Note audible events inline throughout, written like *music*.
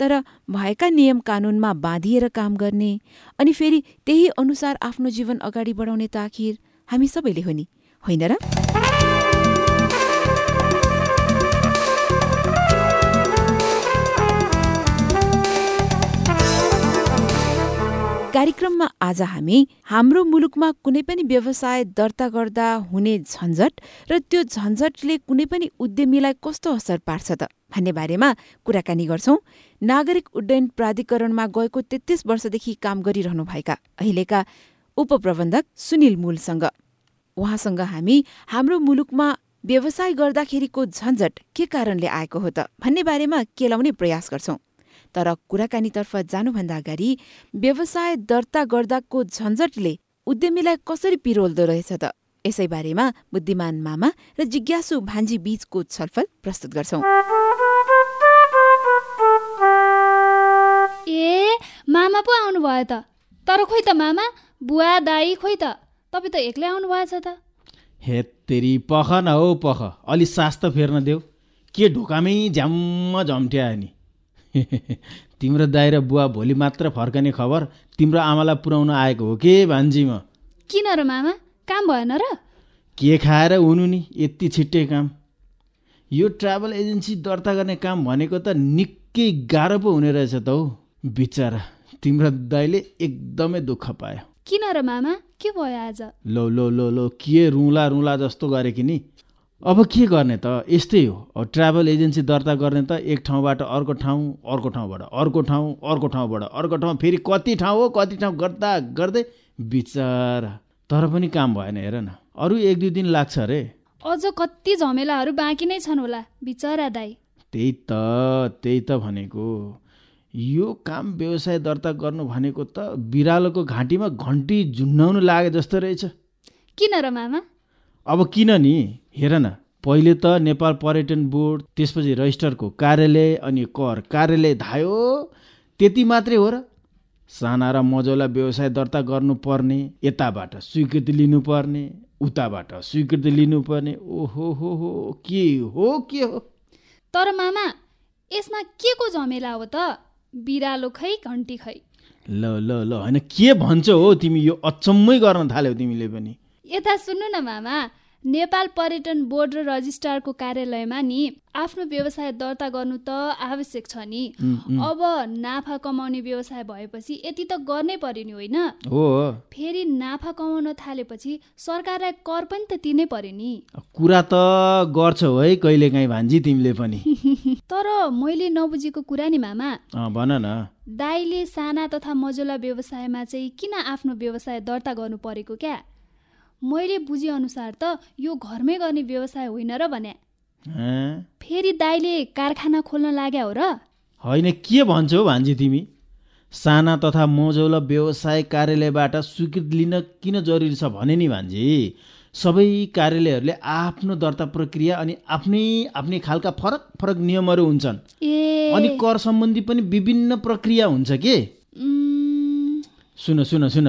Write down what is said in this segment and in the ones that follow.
तर भएका नियम कानूनमा बाँधिएर काम गर्ने अनि फेरि त्यही अनुसार आफ्नो जीवन अगाडि बढाउने त आखिर हामी सबैले हो नि? होइन र? कार्यक्रममा आज हामी हाम्रो मुलुकमा कुनै पनि व्यवसाय दर्ता गर्दा हुने झन्झट र त्यो झन्झटले कुनै पनि उद्यमीलाई कस्तो असर पार्छ त भन्ने बारेमा कुराकानी गर्छौं। नागरिक उड्डयन प्राधिकरणमा गएको तेत्तीस वर्षदेखि काम गरिरहनुभएका अहिलेका उपप्रबन्धक सुनिल मूलसँग। उहाँसँग हामी हाम्रो मुलुकमा व्यवसाय गर्दाखेरिको झन्झट के कारणले आएको हो त भन्ने बारेमा केलाउने प्रयास गर्छौं। तर कुराकानीतर्फ जानुभन्दा अगाडि व्यवसाय दर्ता गर्दाको झन्झटले उद्यमीलाई कसरी पिरोल्दो रहेछ त? यसै बारेमा बुद्धिमान मामा र जिज्ञासु भान्जी बीचको छलफल प्रस्तुत गर्छौं। ए मामा पो आउनुभयो त। तर खोइ त मामा बुवा दाई खोइ त। तपाईँ त एक्लै आउनु भएछ त। हे तेरी पख न हौ पख अलि सास त फेर्न देऊ। के ढोकामै झ्याम्म झम्ट्या नि। *laughs* तिम्रो दाइ र बुवा भोलि मात्र फर्कने खबर तिम्रो आमालाई पुर्याउन आएको हो के भान्जी म? किन र मामा? काम भएन र? के खाएर हुनु नि? यति छिट्टै काम। यो ट्राभल एजेन्सी दर्ता गर्ने काम भनेको त निकै गाह्रो पो हुने रहेछ त हौ। बिचरा तिम्रो दाइले एकदमै दुःख पायो। किन र मामा? के भयो आज? लो लो लो लो के रुला रुला जस्तो गरे कि नि? अब के गर्ने त? यस्तै हो। ट्राभल एजेन्सी दर्ता गर्ने त एक ठाउँबाट अर्को ठाउँ अर्को ठाउँबाट अर्को ठाउँ अर्को ठाउँबाट अर्को ठाउँ फेरि कति ठाउँ हो कति ठाउँ गर्दा गर्दै बिचरा। तर पनि काम भएन हेर न। अरू एक दुई दिन लाग्छ अरे। अझ कति झमेलाहरू बाँकी नै छन् होला बिचरा दाई। त्यही त त्यही त भनेको। यो काम व्यवसाय दर्ता गर्नु भनेको त बिरालोको घाँटीमा घन्टी झुन्डाउनु लागे जस्तो रहेछ। किन र मामा? अब किन नि? हेर न पहिले त नेपाल पर्यटन बोर्ड त्यसपछि रजिस्टरको कार्यालय अनि कर कार्यालय धायो। त्यति मात्रै हो र। साना र मजौला व्यवसाय दर्ता गर्नुपर्ने यताबाट स्वीकृति लिनुपर्ने उताबाट स्वीकृति लिनुपर्ने। ओहो हो हो के हो के हो? तर मामा यसमा के को झमेला हो त? बिरालो खै घन्टी खै? ल ल ल होइन के भन्छौ हो तिमी यो अचम्मै गर्न थाल्यौ तिमीले पनि। यता सुन्नु न मामा नेपाल पर्यटन बोर्ड र रजिस्ट्रारको कार्यालयमा नि आफ्नो व्यवसाय दर्ता गर्नु त आवश्यक छ नि। अब नाफा कमाउने व्यवसाय भएपछि यति त गर्नै पर्यो नि होइन? हो। फेरि नाफा कमाउन थालेपछि सरकारलाई कर पनि त तिर्नै पर्यो नि। कुरा त गर्छौ है कहिले काहीँ भान्जी तिमीले पनि। *laughs* तर मैले नबुझेको कुरा नि मामा। भन न। दाईले साना तथा मझौला व्यवसायमा चाहिँ किन आफ्नो व्यवसाय दर्ता गर्नु परेको क्या? मैले बुझेअनुसार त यो घरमै गर्ने व्यवसाय होइन र भने? फेरि दाईले कारखाना खोल्न लाग्या हो र? होइन के भन्छौ भान्जी तिमी? साना तथा मझौला व्यवसाय कार्यालयबाट स्वीकृति लिन किन जरुरी छ भने नि भान्जी? सबै कार्यालयहरूले आफ्नो दर्ता प्रक्रिया अनि आफ्नै आफ्नै खालका फरक फरक नियमहरू हुन्छन्। ए। अनि कर सम्बन्धी पनि विभिन्न प्रक्रिया हुन्छ के? सुन सुन सुन।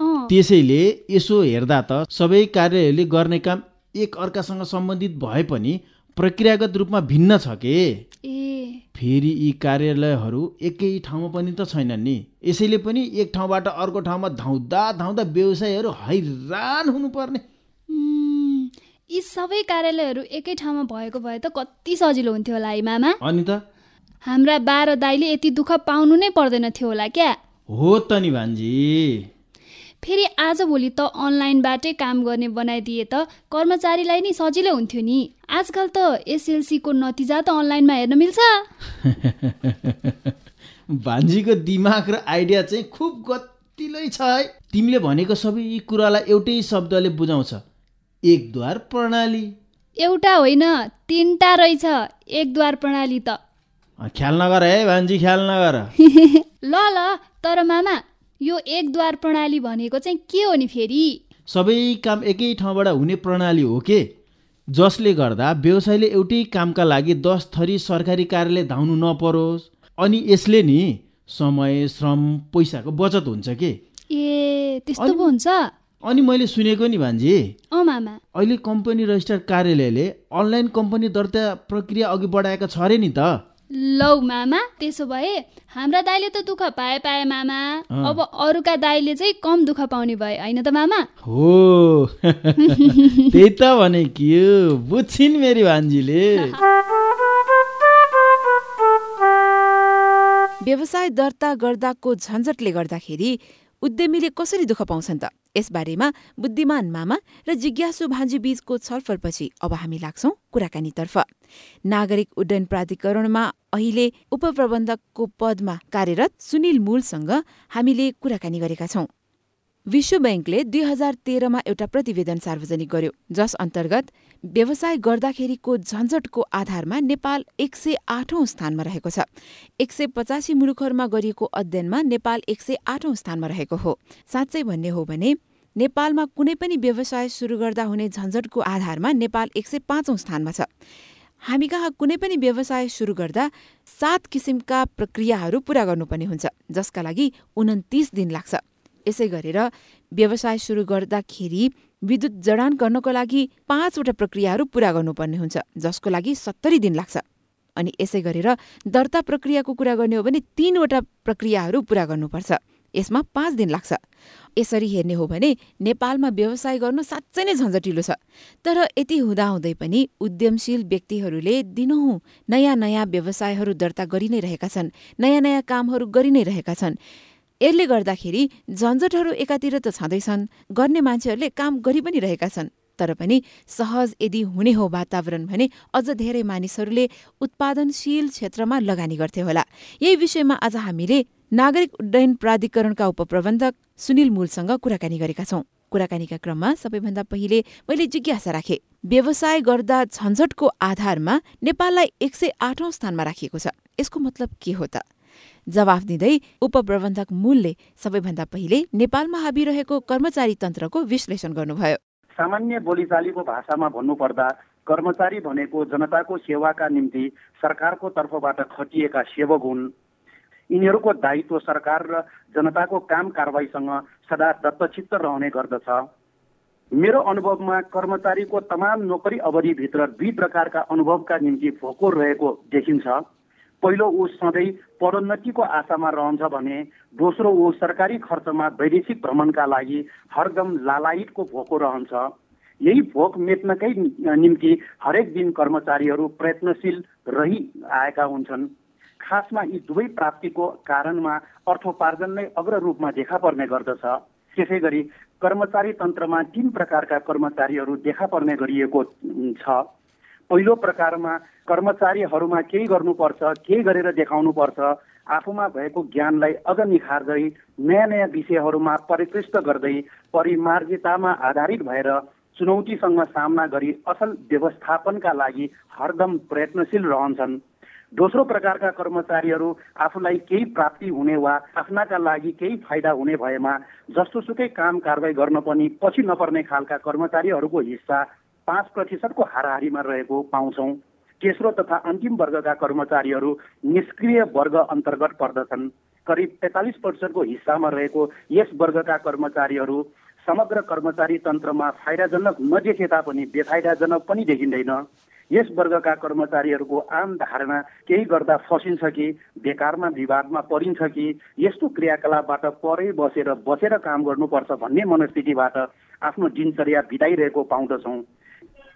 त्यसैले यसो हेर्दा त सबै कार्यहरूले गर्ने काम एक अर्कासँग सम्बन्धित भए पनि प्रक्रियागत रूपमा भिन्न छ के? ए। फेरि यी कार्यालयहरू एकै ठाउँमा पनि त छैनन् नि। यसैले पनि एक ठाउँबाट अर्को ठाउँमा धाउँदा धाउँदा व्यवसायहरू हैरान हुनुपर्ने। यी सबै कार्यालयहरू एकै ठाउँमा भएको भए त कति सजिलो हुन्थ्यो होला है मामा? अनि त? हाम्रा बाह्र दाईले यति दुःख पाउनु नै पर्दैन थियो होला क्या? हो त नि भान्जी। फेरि आजभोलि त अनलाइनबाटै काम गर्ने बनाइदिए त कर्मचारीलाई नि सजिलो हुन्थ्यो नि। आजकल त एसएलसीको नतिजा त अनलाइनमा हेर्न मिल्छ। *laughs* भान्जीको दिमाग र आइडिया चाहिँ खुब गतिलै छ है। तिमीले भनेको सबै यी कुरालाई एउटै शब्दले बुझाउँछ। एकद्वार प्रणाली। एउटा होइन तिनवटा रहेछ एकद्वार प्रणाली त। ख्याल नगर है भान्जी ख्याल नगर। *laughs* ल ल तर मामा यो एकद्वार प्रणाली भनेको चाहिँ के हो नि फेरि? सबै काम एकै ठाउँबाट हुने प्रणाली हो के? जसले गर्दा व्यवसायले एउटै कामका लागि दस थरी सरकारी कार्यालय धाउनु नपरोस्। अनि यसले नि समय श्रम पैसाको बचत हुन्छ के? ए त्यस्तो पो हुन्छ? अनि मैले सुनेको नि भान्जी। अँ मामा। अहिले कम्पनी रजिस्टर कार्यालयले अनलाइन कम्पनी दर्ता प्रक्रिया अघि बढाएका छ अरे नि त। लौ मामा त्यसो भए हाम्रा दाइले त दुःख पाए पाए मामा। अब अरूका दाइले चाहिँ कम दुःख पाउने भए होइन त मामा? हो। *laughs* त्यही त भने के बुझ्छिन् मेरी भान्जीले। व्यवसाय दर्ता गर्दाको झन्झटले गर्दाखेरि उद्यमीले कसरी दुःख पाउँछन् त? यसबारेमा बुद्धिमान मामा र जिज्ञासु भान्जी बीचको छलफलपछि अब हामी लाग्छौं कुराकानीतर्फ। नागरिक उड्डयन प्राधिकरणमा अहिले उपप्रबन्धकको पदमा कार्यरत सुनिल मूलसँग हामीले कुराकानी गरेका छौं। विश्व ब्याङ्कले दुई हजार तेह्रमा एउटा प्रतिवेदन सार्वजनिक गर्यो जस अन्तर्गत व्यवसाय गर्दाखेरिको झन्झटको आधारमा नेपाल एक सय आठौं स्थानमा रहेको छ। एक सय पचासी मुलुकहरूमा गरिएको अध्ययनमा नेपाल एक सय आठौं स्थानमा रहेको हो। साँच्चै भन्ने हो भने नेपालमा कुनै पनि व्यवसाय सुरु गर्दा हुने झन्झटको आधारमा नेपाल एक सय पाँचौं स्थानमा छ। हामी कहाँ कुनै पनि व्यवसाय सुरु गर्दा सात किसिमका प्रक्रियाहरू पूरा गर्नुपर्ने हुन्छ जसका लागि उन्तिस दिन लाग्छ। यसै गरेर व्यवसाय सुरु गर्दाखेरि विद्युत जडान गर्नको लागि पाँचवटा प्रक्रियाहरू पूरा गर्नुपर्ने हुन्छ जसको लागि सत्तरी दिन लाग्छ। अनि यसै गरेर दर्ता प्रक्रियाको कुरा गर्ने हो भने तीनवटा प्रक्रियाहरू पूरा गर्नुपर्छ यसमा पाँच दिन लाग्छ। यसरी हेर्ने हो भने नेपालमा व्यवसाय गर्नु साँच्चै नै झन्झटिलो छ। तर यति हुँदाहुँदै पनि उद्यमशील व्यक्तिहरूले दिनहुँ नयाँ नयाँ व्यवसायहरू दर्ता गरि नै रहेका छन् नयाँ नयाँ कामहरू गरि नै रहेका छन्। यसले गर्दाखेरि झन्झटहरू एकातिर त छँदैछन् गर्ने मान्छेहरूले काम गरि पनि रहेका छन्। तर पनि सहज यदि हुने हो वातावरण भने अझ धेरै मानिसहरूले उत्पादनशील क्षेत्रमा लगानी गर्थे होला। यही विषयमा आज हामीले नागरिक उड्डयन प्राधिकरणका उपप्रबन्धक सुनिल मूलसँग कुराकानी गरेका छौं। कुराकानीका क्रममा सबैभन्दा पहिले मैले जिज्ञासा राखे। व्यवसाय गर्दा झन्झटको आधारमा नेपाललाई एक सय आठौं स्थानमा राखिएको छ। यसको मतलब के हो त? जवाफ दिँदै उपप्रबन्धक मूलले सबैभन्दा पहिले नेपालमा हाबी रहेको कर्मचारी तन्त्रको विश्लेषण गर्नुभयो। सामान्य बोलीचालीको भाषामा भन्नुपर्दा कर्मचारी भनेको जनताको सेवाका निम्ति सरकारको तर्फबाट खटिएका सेवक हुन्। यिनीहरूको दायित्व सरकार र जनताको काम कारवाहीसँग सदा दत्तचित्त रहने गर्दछ। मेरो अनुभवमा कर्मचारीको तमाम नोकरी अवधिभित्र दुई प्रकारका अनुभवका निम्ति फोकोर रहेको देखिन्छ। पहिलो ऊ सधैँ पदोन्नतिको आशामा रहन्छ भने दोस्रो ऊ सरकारी खर्चमा वैदेशिक भ्रमणका लागि हरदम लालाइटको भोको रहन्छ। यही भोक मेट्नकै निम्ति हरेक दिन कर्मचारीहरू प्रयत्नशील रहि आएका हुन्छन्। खासमा यी दुवै प्राप्तिको कारणमा अर्थोपार्जन नै अग्र रूपमा देखा पर्ने गर्दछ। त्यसै गरी कर्मचारी तन्त्रमा तीन प्रकारका कर्मचारीहरू देखा पर्ने गरिएको छ। पहिलो प्रकारमा कर्मचारीहरूमा केही गर्नुपर्छ केही गरेर देखाउनुपर्छ। आफूमा भएको ज्ञानलाई अझ निखार्दै नयाँ नयाँ विषयहरूमा परिकृष्ट गर्दै परिमार्जितामा आधारित भएर चुनौतीसँग सामना गरी असल व्यवस्थापनका लागि हरदम प्रयत्नशील रहन्छन्। दोस्रो प्रकारका कर्मचारीहरू आफूलाई केही प्राप्ति हुने वा आफ्नाका लागि केही फाइदा हुने भएमा जस्तोसुकै काम कारवाही गर्न पनि पछि नपर्ने खालका कर्मचारीहरूको हिस्सा पाँच प्रतिशतको हाराहारीमा रहेको पाउँछौँ। तेस्रो तथा अन्तिम वर्गका कर्मचारीहरू निष्क्रिय वर्ग अन्तर्गत पर्दछन्। करिब पैँतालिस प्रतिशतको हिस्सामा रहेको यस वर्गका कर्मचारीहरू समग्र कर्मचारी तन्त्रमा फाइदाजनक नदेखे तापनि बेफाइदाजनक पनि देखिँदैन। यस वर्गका कर्मचारीहरूको आम धारणा केही गर्दा फसिन्छ कि बेकारमा विवादमा परिन्छ कि यस्तो क्रियाकलापबाट परै बसेर बसेर काम गर्नुपर्छ भन्ने मनस्थितिबाट आफ्नो दिनचर्या बिताइरहेको पाउँदछौँ।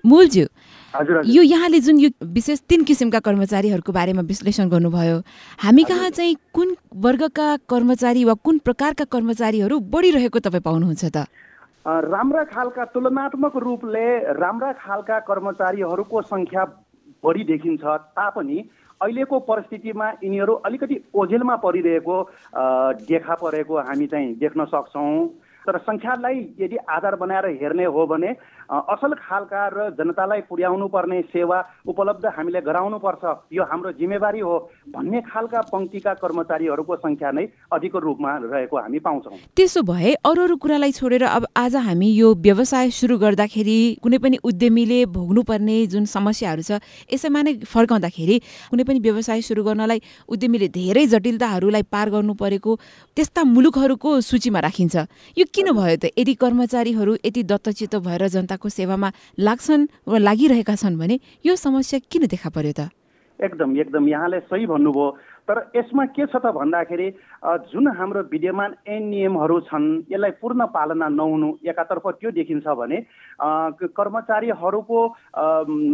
मूलज्यू यो यहाँले जुन यो विशेष तीन किसिमका कर्मचारीहरूको बारेमा विश्लेषण गर्नुभयो हामी कहाँ चाहिँ कुन वर्गका कर्मचारी वा कुन प्रकारका कर्मचारीहरू बढिरहेको तपाईँ पाउनुहुन्छ त? राम्रा खालका तुलनात्मक रूपले राम्रा खालका कर्मचारीहरूको सङ्ख्या बढी देखिन्छ तापनि अहिलेको परिस्थितिमा यिनीहरू अलिकति ओझेलमा परिरहेको देखा परेको हामी चाहिँ देख्न सक्छौँ। तर सङ्ख्यालाई यदि आधार बनाएर हेर्ने हो भने असल खालका र जनतालाई पुर्याउनु पर्ने सेवा उपलब्ध हामीले गराउनुपर्छ। यो हाम्रो जिम्मेवारी हो भन्ने खालका पङ्क्तिका कर्मचारीहरूको सङ्ख्या नै अधिक रूपमा रहेको हामी पाउँछौँ। त्यसो भए अरू अरू कुरालाई छोडेर अब आज हामी यो व्यवसाय सुरु गर्दाखेरि कुनै पनि उद्यमीले भोग्नुपर्ने जुन समस्याहरू छ यसैमा नै फर्काउँदाखेरि कुनै पनि व्यवसाय सुरु गर्नलाई उद्यमीले धेरै जटिलताहरूलाई पार गर्नु परेको त्यस्ता मुलुकहरूको सूचीमा राखिन्छ। यो किन भयो त? यदि कर्मचारीहरू यति दत्तचित्त भएर जनताको सेवामा लाग्छन् वा लागिरहेका छन् भने यो समस्या किन देखा पर्यो त? एकदम एकदम। यहाँले सही भन्नुभयो। तर यसमा के छ त भन्दाखेरि जुन हाम्रो विद्यमान ऐन नियमहरू छन् यसलाई पूर्ण पालना नहुनु एकातर्फ त्यो देखिन्छ भने कर्मचारीहरूको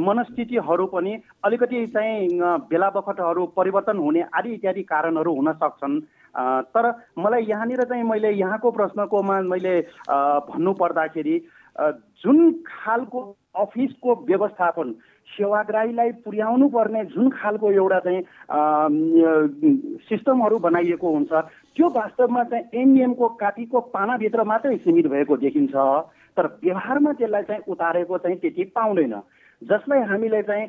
मनस्थितिहरू पनि अलिकति चाहिँ बेला बखतहरू परिवर्तन हुने आदि इत्यादि कारणहरू हुन सक्छन्। तर मलाई यहाँनिर चाहिँ मैले यहाँको प्रश्नकोमा मैले भन्नु पर्दाखेरि जुन खालको अफिसको व्यवस्थापन सेवाग्राहीलाई पुर्याउनु पर्ने जुन खालको एउटा चाहिँ सिस्टमहरू बनाइएको हुन्छ त्यो वास्तवमा चाहिँ एनडिएमको काटीको पानाभित्र मात्रै सीमित भएको देखिन्छ तर व्यवहारमा त्यसलाई चाहिँ उतारेको चाहिँ त्यति पाउँदैन। जसलाई हामीले चाहिँ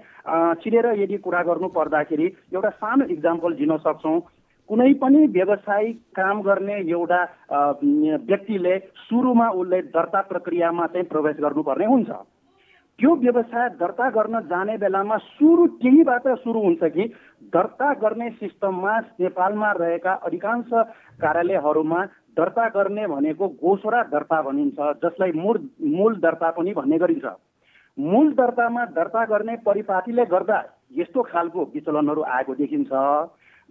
चिनेर यदि कुरा गर्नु पर्दाखेरि एउटा सानो इक्जाम्पल दिन सक्छौँ। कुनै पनि व्यवसायिक काम गर्ने एउटा व्यक्तिले सुरुमा उसले दर्ता प्रक्रियामा चाहिँ प्रवेश गर्नुपर्ने हुन्छ। त्यो व्यवसाय दर्ता गर्न जाने बेलामा सुरु केहीबाट सुरु हुन्छ कि दर्ता गर्ने सिस्टममा नेपालमा रहेका अधिकांश कार्यालयहरूमा दर्ता गर्ने भनेको गोसरा दर्ता भनिन्छ जसलाई मूल मूल दर्ता पनि भन्ने गरिन्छ। मूल दर्तामा दर्ता गर्ने परिपाटीले गर्दा यस्तो खालको विचलनहरू आएको देखिन्छ।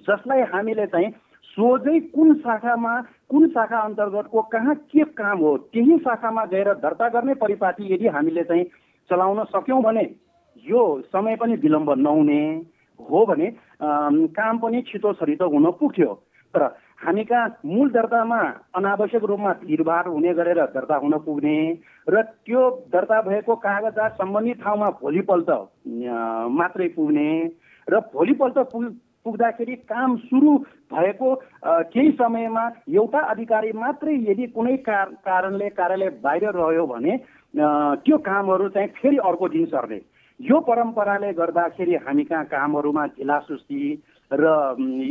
जसलाई हामीले चाहिँ सोझै कुन शाखामा कुन शाखा अन्तर्गतको कहाँ के काम हो त्यही शाखामा गएर दर्ता गर्ने परिपाटी यदि हामीले चाहिँ चलाउन सक्यौँ भने यो समय पनि विलम्ब नहुने हो भने काम पनि छिटो छरितो हुन पुग्थ्यो तर हामी कहाँ मूल दर्तामा अनावश्यक रूपमा भिडभाड हुने गरेर दर्ता हुन पुग्ने र त्यो दर्ता भएको कागजात सम्बन्धित ठाउँमा भोलिपल्ट मात्रै पुग्ने र भोलिपल्ट पुग पुग्दाखेरि काम सुरु भएको केही समयमा एउटा अधिकारी मात्रै यदि कुनै कारणले कार्यालय बाहिर रह्यो भने त्यो कामहरू चाहिँ फेरि अर्को दिन सर्ने। यो परम्पराले गर्दाखेरि हामी कहाँ कामहरूमा ढिलासुस्ती र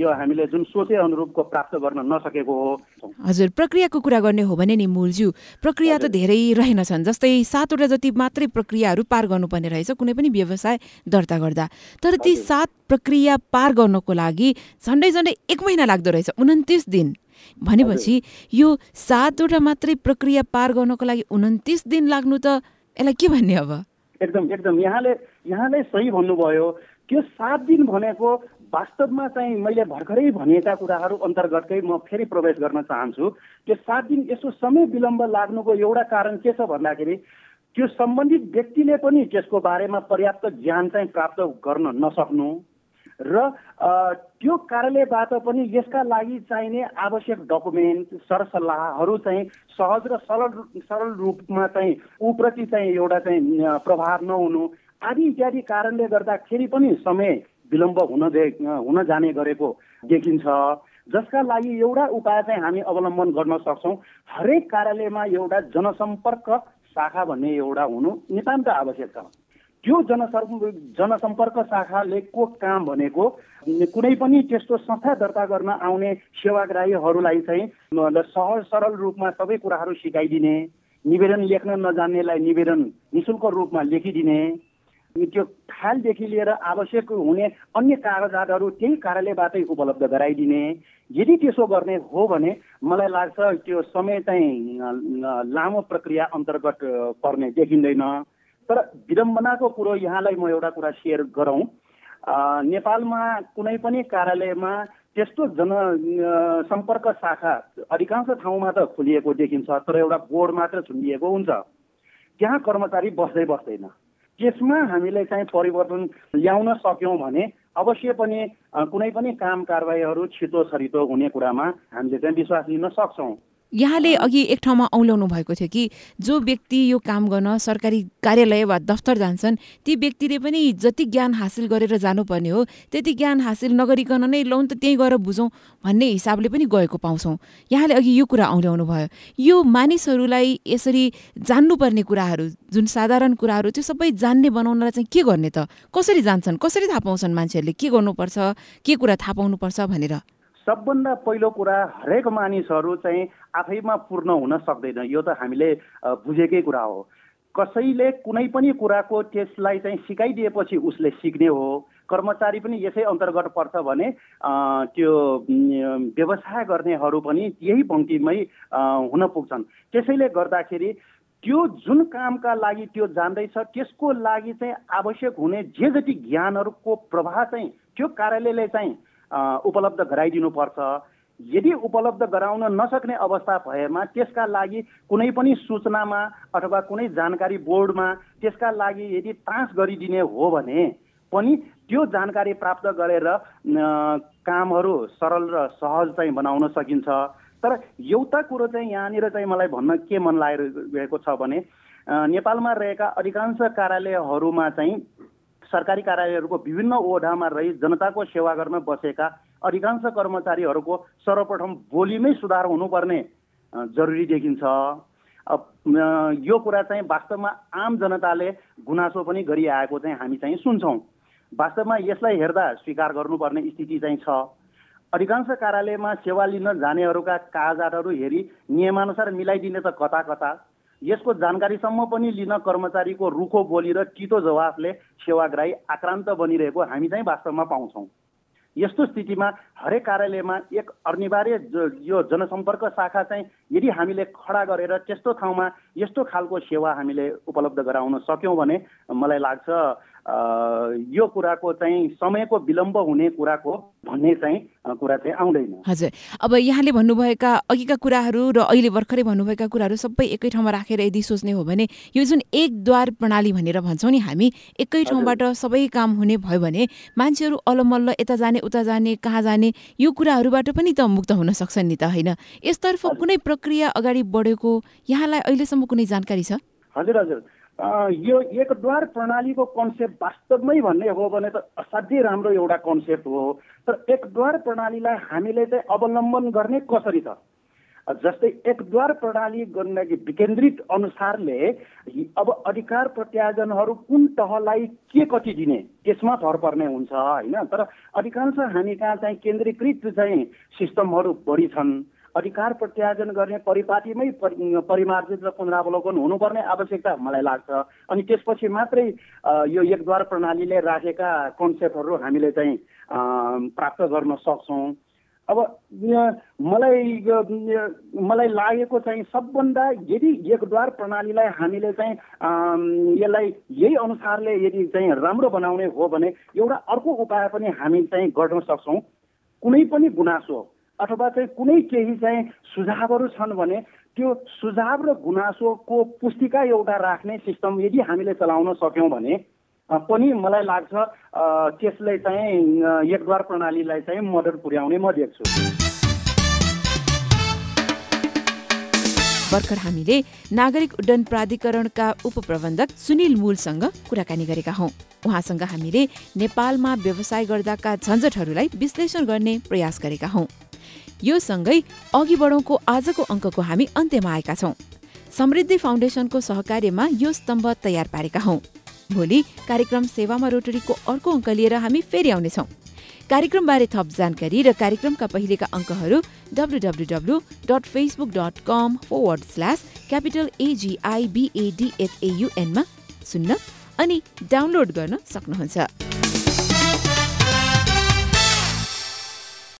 यो हामीले जुन सोचे अनुरूपको प्राप्त गर्न नसकेको हो। हजुर प्रक्रियाको कुरा गर्ने हो भने नि मूलज्यू प्रक्रिया त धेरै रहेनछन् जस्तै सातवटा जति मात्रै प्रक्रियाहरू पार गर्नुपर्ने रहेछ कुनै पनि व्यवसाय दर्ता गर्दा। तर ती सात प्रक्रिया पार गर्नको लागि झन्डै झन्डै एक महिना लाग्दो रहेछ उन्तिस दिन। भनेपछि यो सातवटा मात्रै प्रक्रिया पार गर्नको लागि उन्तिस दिन लाग्नु त यसलाई के भन्ने अब? एकदम एकदम। यहाँले यहाँले सही भन्नुभयो। त्यो सात दिन भनेको वास्तवमा चाहिँ मैले भर्खरै भनिएका कुराहरू अन्तर्गतकै म फेरि प्रवेश गर्न चाहन्छु। त्यो सात दिन यसो समय विलम्ब लाग्नुको एउटा कारण के छ भन्दाखेरि त्यो सम्बन्धित व्यक्तिले पनि त्यसको बारेमा पर्याप्त ज्ञान चाहिँ प्राप्त गर्न नसक्नु र त्यो कार्यालयबाट पनि यसका लागि चाहिने आवश्यक डकुमेन्ट सरसल्लाहहरू चाहिँ सहज र सरल सरल रूपमा चाहिँ ऊप्रति चाहिँ एउटा चाहिँ प्रभाव नहुनु आदि इत्यादि कारणले गर्दाखेरि पनि समय विलम्ब हुन दे हुन जाने गरेको देखिन्छ। जसका लागि एउटा उपाय चाहिँ हामी अवलम्बन गर्न सक्छौँ। हरेक कार्यालयमा एउटा जनसम्पर्क शाखा भन्ने एउटा हुनु नितान्त आवश्यक छ। त्यो जनसम्पर्क जनसम्पर्क शाखाले को काम भनेको कुनै पनि त्यस्तो संस्था दर्ता गर्न आउने सेवाग्राहीहरूलाई चाहिँ सहज सरल रूपमा सबै कुराहरू सिकाइदिने निवेदन लेख्न नजान्नेलाई निवेदन निशुल्क रूपमा लेखिदिने। त्यो फाइलदेखि लिएर आवश्यक हुने अन्य कागजातहरू त्यही कार्यालयबाटै उपलब्ध गराइदिने। यदि त्यसो गर्ने हो भने मलाई लाग्छ त्यो समय चाहिँ लामो प्रक्रिया अन्तर्गत पर्ने देखिँदैन। तर विडम्बनाको कुरो यहाँलाई म एउटा कुरा सेयर गरौँ। नेपालमा कुनै पनि कार्यालयमा त्यस्तो जन सम्पर्क शाखा अधिकांश ठाउँमा त खोलिएको देखिन्छ तर एउटा बोर्ड मात्र छुनिएको हुन्छ। त्यहाँ कर्मचारी बस्दै बस्दैन। त्यसमा हामीले चाहिँ परिवर्तन ल्याउन सक्यौँ भने अवश्य पनि कुनै पनि काम कारवाहीहरू छिटो छरितो हुने कुरामा हामीले चाहिँ विश्वास लिन सक्छौँ। यहाँले अघि एक ठाउँमा औल्याउनु भएको थियो कि जो व्यक्ति यो काम गर्न सरकारी कार्यालय वा दफ्तर जान्छन् ती व्यक्तिले पनि जति ज्ञान हासिल गरेर जानुपर्ने हो त्यति ज्ञान हासिल नगरिकन नै लौन त त्यहीँ गएर बुझौँ भन्ने हिसाबले पनि गएको पाउँछौँ। यहाँले अघि यो कुरा औल्याउनु भयो। यो मानिसहरूलाई यसरी जान्नुपर्ने कुराहरू जुन साधारण कुराहरू त्यो सबै जान्ने बनाउनलाई चाहिँ के गर्ने त? कसरी जान्छन्? कसरी थाहा पाउँछन् मान्छेहरूले? के गर्नुपर्छ? के कुरा थाहा पाउनुपर्छ भनेर? सबभन्दा पहिलो कुरा हरेक मानिसहरू चाहिँ आफैमा पूर्ण हुन सक्दैन। यो त हामीले बुझेकै कुरा हो। कसैले कुनै पनि कुराको त्यसलाई चाहिँ सिकाइदिएपछि उसले सिक्ने हो। कर्मचारी पनि यसै अन्तर्गत पर्छ भने त्यो व्यवसाय गर्नेहरू पनि यही पङ्क्तिमै हुन पुग्छन्। त्यसैले गर्दाखेरि त्यो जुन कामका लागि त्यो जान्दैछ त्यसको लागि चाहिँ आवश्यक हुने जे जति ज्ञानहरूको प्रवाह चाहिँ त्यो कार्यालयले चाहिँ उपलब्ध गराइदिनुपर्छ। यदि उपलब्ध गराउन नसक्ने अवस्था भएमा त्यसका लागि कुनै पनि सूचनामा अथवा कुनै जानकारी बोर्डमा त्यसका लागि यदि तास गरिदिने हो भने पनि त्यो जानकारी प्राप्त गरेर कामहरू सरल र सहज चाहिँ बनाउन सकिन्छ। तर एउटा कुरो चाहिँ यहाँनिर चाहिँ मलाई भन्न के मन लागिरहेको छ भने नेपालमा रहेका अधिकांश कार्यालयहरूमा चाहिँ सरकारी कार्यालयहरूको विभिन्न ओडामा रही जनताको सेवा गर्न बसेका अधिकांश कर्मचारीहरूको सर्वप्रथम बोलीमै सुधार हुनुपर्ने जरुरी देखिन्छ। यो कुरा चाहिँ वास्तवमा आम जनताले गुनासो पनि गरिआएको चाहिँ हामी चाहिँ सुन्छौँ। वास्तवमा यसलाई हेर्दा स्वीकार गर्नुपर्ने स्थिति चाहिँ छ। अधिकांश कार्यालयमा सेवा लिन जानेहरूका कागजातहरू हेरी नियमानुसार मिलाइदिने त कता कता। यसको जानकारीसम्म पनि लिन कर्मचारीको रुखो बोली र तितो जवाफले सेवाग्राही आक्रान्त बनिरहेको हामी चाहिँ वास्तवमा पाउँछौँ। यस्तो स्थितिमा हरेक कार्यालयमा एक अनिवार्य यो जनसम्पर्क शाखा चाहिँ यदि हामीले खडा गरेर त्यस्तो ठाउँमा यस्तो खालको सेवा हामीले उपलब्ध गराउन सक्यौँ भने मलाई लाग्छ यो कुराको चाहिँ समयको विलम्ब हुने कुराको भन्ने चाहिँ कुरा चाहिँ आउँदैन। हजुर। अब यहाँले भन्नुभएका अघिका कुराहरू र अहिले भर्खरै भन्नुभएका कुराहरू सबै एकै ठाउँमा राखेर यदि सोच्ने हो भने यो जुन एक द्वार प्रणाली भनेर भन्छौँ नि हामी एकै ठाउँबाट सबै काम हुने भयो भने मान्छेहरू अलमल्ल यता जाने उता जाने कहाँ जाने यो कुराहरूबाट पनि त मुक्त हुन सक्छन् नि त होइन? यसतर्फ कुनै प्रक्रिया अगाडि बढेको यहाँलाई अहिलेसम्म कुनै जानकारी छ? हजुर हजुर। यो एकद्वार प्रणालीको कन्सेप्ट वास्तवमै भन्ने हो भने त असाध्यै राम्रो एउटा कन्सेप्ट हो। तर एकद्वार प्रणालीलाई हामीले चाहिँ अवलम्बन गर्ने कसरी त जस्तै एकद्वार प्रणाली गर्ने विकेन्द्रित अनुसारले अब अधिकार प्रत्याजनहरू कुन तहलाई के कति दिने त्यसमा भर पर्ने हुन्छ होइन? तर अधिकांश हामी कहाँ चाहिँ केन्द्रीकृत चाहिँ सिस्टमहरू बढी छन्। अधिकार प्रत्यार्जन गर्ने परिपाटीमै परिमार्जित र पुनरावलोकन हुनुपर्ने आवश्यकता मलाई लाग्छ। अनि त्यसपछि मात्रै यो एकद्वार प्रणालीले राखेका कन्सेप्टहरू हामीले चाहिँ प्राप्त गर्न सक्छौँ। अब मलाई मलाई लागेको चाहिँ सबभन्दा यदि एकद्वार प्रणालीलाई हामीले चाहिँ यसलाई यही अनुसारले यदि चाहिँ राम्रो बनाउने हो भने एउटा अर्को उपाय पनि हामी चाहिँ गर्न सक्छौँ। कुनै पनि गुनासो अथवा चाहिँ कुनै केही चाहिँ सुझावहरू छन् भने त्यो सुझाव र गुनासोको पुस्तिका एउटा राख्ने सिस्टम यदि हामीले चलाउन सक्यौँ भने पनि मलाई लाग्छ त्यसले चाहिँ एकद्वार प्रणालीलाई चाहिँ मद्दत पुर्याउने म देख्छु। भर्खर हामीले नागरिक उड्डयन प्राधिकरणका उपप्रबन्धक सुनिल मूलसँग कुराकानी गरेका हौँ। उहाँसँग हामीले नेपालमा व्यवसाय गर्दाका झन्झटहरूलाई विश्लेषण गर्ने प्रयास गरेका हौँ। यो सँगै अघि बढौँको आजको अङ्कको हामी अन्त्यमा आएका छौँ। समृद्धि फाउन्डेसनको सहकार्यमा यो स्तम्भ तयार पारेका हौँ। भोलि कार्यक्रम सेवामा रोटरीको अर्को अङ्क लिएर हामी फेरि आउनेछौँ। कार्यक्रमबारे थप जानकारी र कार्यक्रमका पहिलेका अङ्कहरू W dot Facebook dot com forward slash capital एजिआइबिएडिएचएयुएनमा सुन्न अनि डाउनलोड गर्न सक्नुहुन्छ।